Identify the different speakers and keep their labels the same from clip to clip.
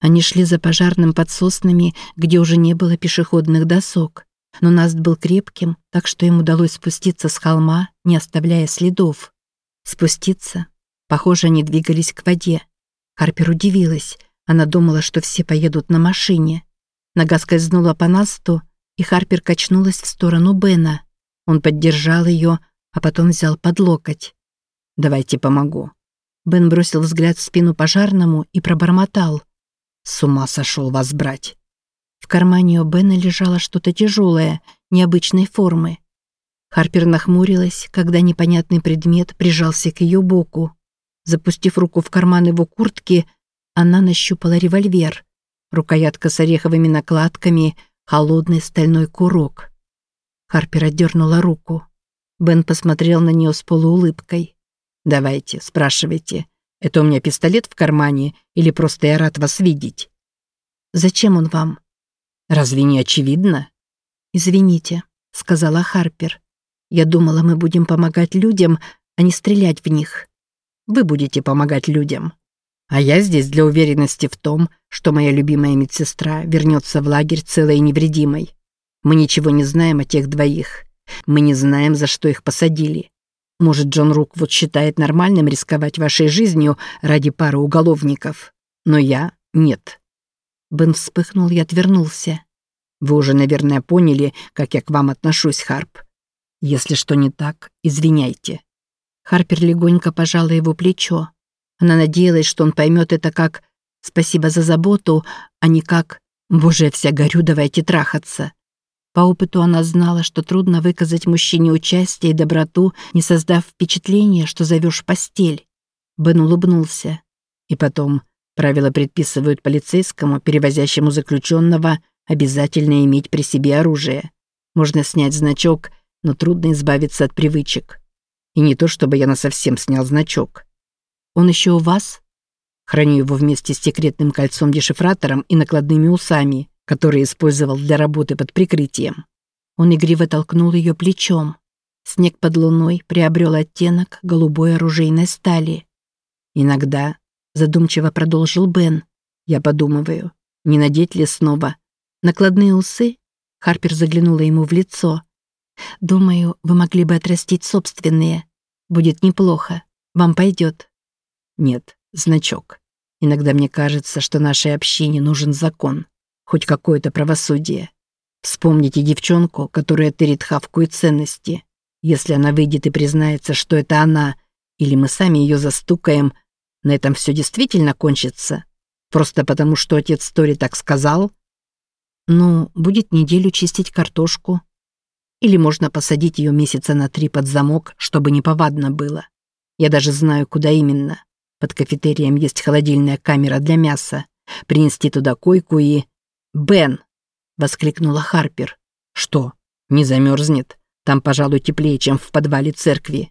Speaker 1: Они шли за пожарным под соснами, где уже не было пешеходных досок. Но Наст был крепким, так что им удалось спуститься с холма, не оставляя следов. Спуститься? Похоже, они двигались к воде. Харпер удивилась. Она думала, что все поедут на машине. Нога скользнула по Насту, и Харпер качнулась в сторону Бена. Он поддержал ее, а потом взял под локоть. «Давайте помогу». Бен бросил взгляд в спину пожарному и пробормотал. «С ума сошел вас брать». В кармане у Бена лежало что-то тяжелое, необычной формы. Харпер нахмурилась, когда непонятный предмет прижался к ее боку. Запустив руку в карман его куртки, она нащупала револьвер. Рукоятка с ореховыми накладками, холодный стальной курок. Харпер отдернула руку. Бен посмотрел на нее с полуулыбкой. «Давайте, спрашивайте. Это у меня пистолет в кармане или просто я рад вас видеть?» «Зачем он вам?» «Разве не очевидно?» «Извините», — сказала Харпер. «Я думала, мы будем помогать людям, а не стрелять в них». «Вы будете помогать людям. А я здесь для уверенности в том, что моя любимая медсестра вернется в лагерь целой и невредимой. Мы ничего не знаем о тех двоих. Мы не знаем, за что их посадили. Может, Джон Руквуд считает нормальным рисковать вашей жизнью ради пары уголовников. Но я — нет. Бен вспыхнул и отвернулся. «Вы уже, наверное, поняли, как я к вам отношусь, Харп. Если что не так, извиняйте». Харпер легонько пожала его плечо. Она надеялась, что он поймет это как «спасибо за заботу», а не как «боже, я вся горю, давайте трахаться». По опыту она знала, что трудно выказать мужчине участие и доброту, не создав впечатление, что зовешь постель. Бен улыбнулся. И потом, Правила предписывают полицейскому, перевозящему заключенного, обязательно иметь при себе оружие. Можно снять значок, но трудно избавиться от привычек. И не то, чтобы я насовсем снял значок. Он еще у вас? Храню его вместе с секретным кольцом-дешифратором и накладными усами, которые использовал для работы под прикрытием. Он игриво толкнул ее плечом. Снег под луной приобрел оттенок голубой оружейной стали. Иногда задумчиво продолжил Бен. Я подумываю, не надеть ли снова накладные усы? Харпер заглянула ему в лицо. Думаю, вы могли бы отрастить собственные. Будет неплохо. Вам пойдет. Нет, значок. Иногда мне кажется, что нашей общине нужен закон. Хоть какое-то правосудие. Вспомните девчонку, которая тырит хавку и ценности. Если она выйдет и признается, что это она, или мы сами ее застукаем, на этом все действительно кончится? Просто потому, что отец Тори так сказал? Ну, будет неделю чистить картошку. Или можно посадить ее месяца на три под замок, чтобы не повадно было. Я даже знаю, куда именно. Под кафетерием есть холодильная камера для мяса. Принести туда койку и... «Бен!» — воскликнула Харпер. «Что? Не замерзнет? Там, пожалуй, теплее, чем в подвале церкви.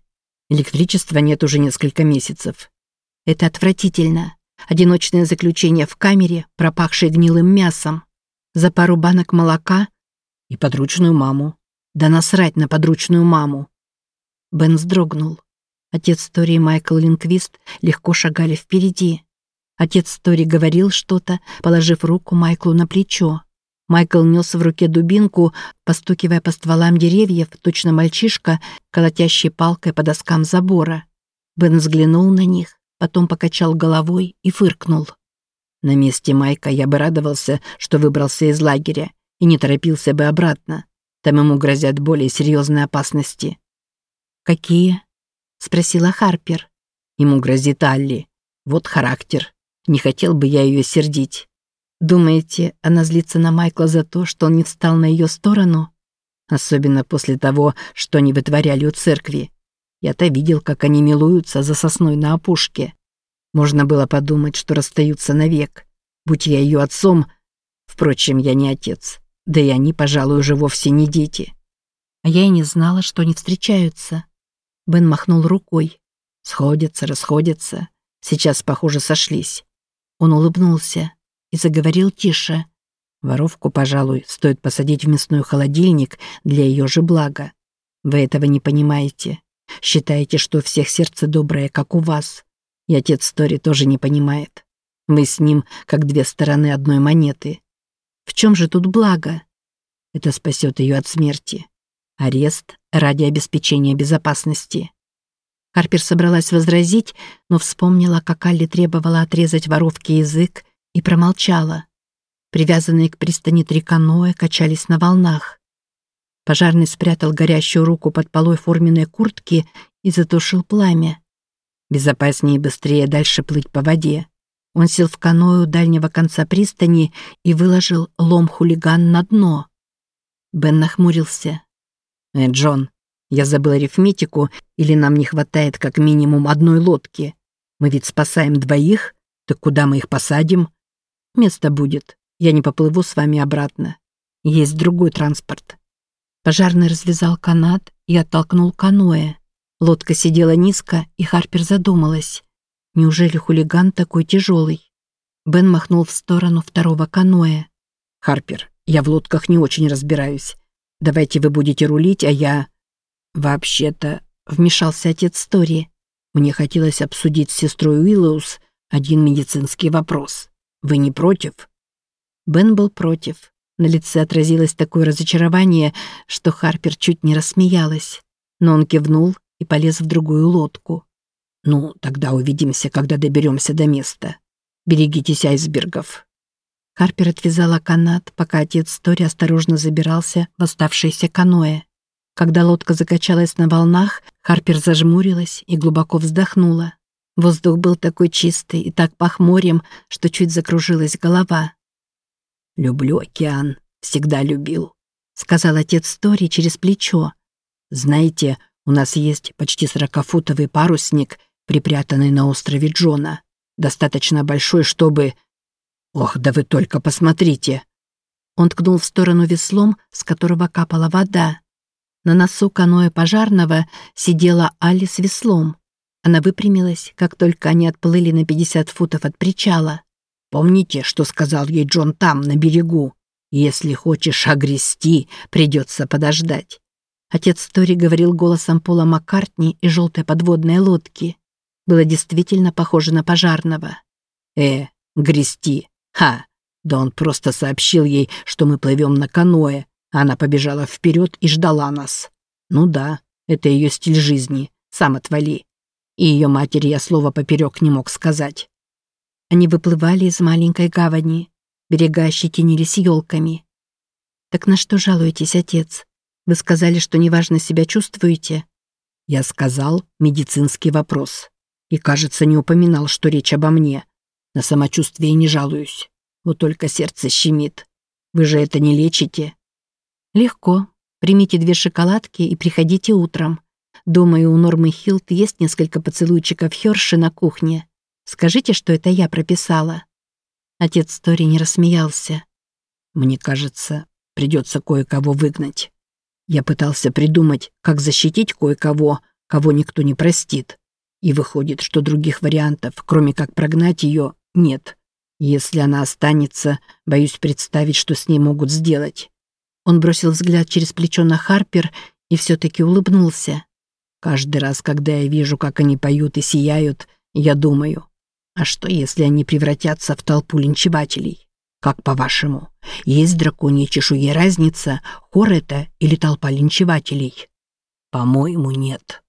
Speaker 1: Электричества нет уже несколько месяцев. Это отвратительно. Одиночное заключение в камере, пропахшее гнилым мясом. За пару банок молока и подручную маму. Да насрать на подручную маму. Бен вздрогнул. Отец Тори и Майкл Линквист легко шагали впереди. Отец Тори говорил что-то, положив руку Майклу на плечо. Майкл нес в руке дубинку, постукивая по стволам деревьев, точно мальчишка, колотящий палкой по доскам забора. Бен взглянул на них, потом покачал головой и фыркнул. На месте Майка я бы радовался, что выбрался из лагеря и не торопился бы обратно. Там ему грозят более серьезные опасности. «Какие?» — спросила Харпер. Ему грозит Алли. Вот характер. Не хотел бы я ее сердить. Думаете, она злится на Майкла за то, что он не встал на ее сторону? Особенно после того, что они вытворяли у церкви. Я-то видел, как они милуются за сосной на опушке. Можно было подумать, что расстаются навек. Будь я ее отцом... Впрочем, я не отец. Да и они, пожалуй, уже вовсе не дети. А я и не знала, что они встречаются. Бен махнул рукой. Сходятся, расходятся. Сейчас, похоже, сошлись. Он улыбнулся и заговорил тише. Воровку, пожалуй, стоит посадить в мясной холодильник для ее же блага. Вы этого не понимаете. Считаете, что у всех сердце доброе, как у вас. И отец Тори тоже не понимает. Мы с ним как две стороны одной монеты. В чем же тут благо? Это спасет ее от смерти. Арест ради обеспечения безопасности. Харпер собралась возразить, но вспомнила, как Алли требовала отрезать воровке язык и промолчала. Привязанные к пристани три каноэ качались на волнах. Пожарный спрятал горящую руку под полой форменной куртки и затушил пламя. Безопаснее и быстрее дальше плыть по воде. Он сел в каноэ у дальнего конца пристани и выложил лом-хулиган на дно. Бен нахмурился. «Э, Джон, я забыл арифметику, или нам не хватает как минимум одной лодки? Мы ведь спасаем двоих, так куда мы их посадим? Место будет. Я не поплыву с вами обратно. Есть другой транспорт». Пожарный развязал канат и оттолкнул каноэ. Лодка сидела низко, и Харпер задумалась. Неужели хулиган такой тяжелый? Бен махнул в сторону второго каноэ. «Харпер, я в лодках не очень разбираюсь. Давайте вы будете рулить, а я...» «Вообще-то...» — вмешался отец Стори. «Мне хотелось обсудить с сестрой Уиллоус один медицинский вопрос. Вы не против?» Бен был против. На лице отразилось такое разочарование, что Харпер чуть не рассмеялась. Но он кивнул и полез в другую лодку. «Ну, тогда увидимся, когда доберемся до места. Берегитесь айсбергов». Харпер отвязала канат, пока отец Тори осторожно забирался в оставшееся каноэ. Когда лодка закачалась на волнах, Харпер зажмурилась и глубоко вздохнула. Воздух был такой чистый и так пах морем, что чуть закружилась голова. «Люблю океан, всегда любил», — сказал отец Тори через плечо. «Знаете, у нас есть почти сорокафутовый парусник, припрятанный на острове Джона. Достаточно большой, чтобы... Ох, да вы только посмотрите!» Он ткнул в сторону веслом, с которого капала вода. На носу каноэ пожарного сидела Али с веслом. Она выпрямилась, как только они отплыли на 50 футов от причала. Помните, что сказал ей Джон там, на берегу? Если хочешь огрести, придется подождать. Отец Тори говорил голосом Пола Маккартни и желтой подводной лодки. Было действительно похоже на пожарного. «Э, грести! Ха! Да он просто сообщил ей, что мы плывем на каноэ. Она побежала вперед и ждала нас. Ну да, это ее стиль жизни. Сам отвали. И ее матери я слова поперек не мог сказать. Они выплывали из маленькой гавани. Берега ощетинились елками. «Так на что жалуетесь, отец? Вы сказали, что неважно себя чувствуете?» Я сказал медицинский вопрос. И, кажется, не упоминал, что речь обо мне. На самочувствие не жалуюсь. Вот только сердце щемит. Вы же это не лечите. Легко. Примите две шоколадки и приходите утром. Думаю, у Нормы Хилт есть несколько поцелуйчиков Хёрши на кухне. Скажите, что это я прописала». Отец Тори не рассмеялся. «Мне кажется, придется кое-кого выгнать. Я пытался придумать, как защитить кое-кого, кого никто не простит. И выходит, что других вариантов, кроме как прогнать ее, нет. Если она останется, боюсь представить, что с ней могут сделать». Он бросил взгляд через плечо на Харпер и все-таки улыбнулся. Каждый раз, когда я вижу, как они поют и сияют, я думаю, а что, если они превратятся в толпу линчевателей? Как по-вашему, есть драконья чешуя разница, хор это или толпа линчевателей? По-моему, нет.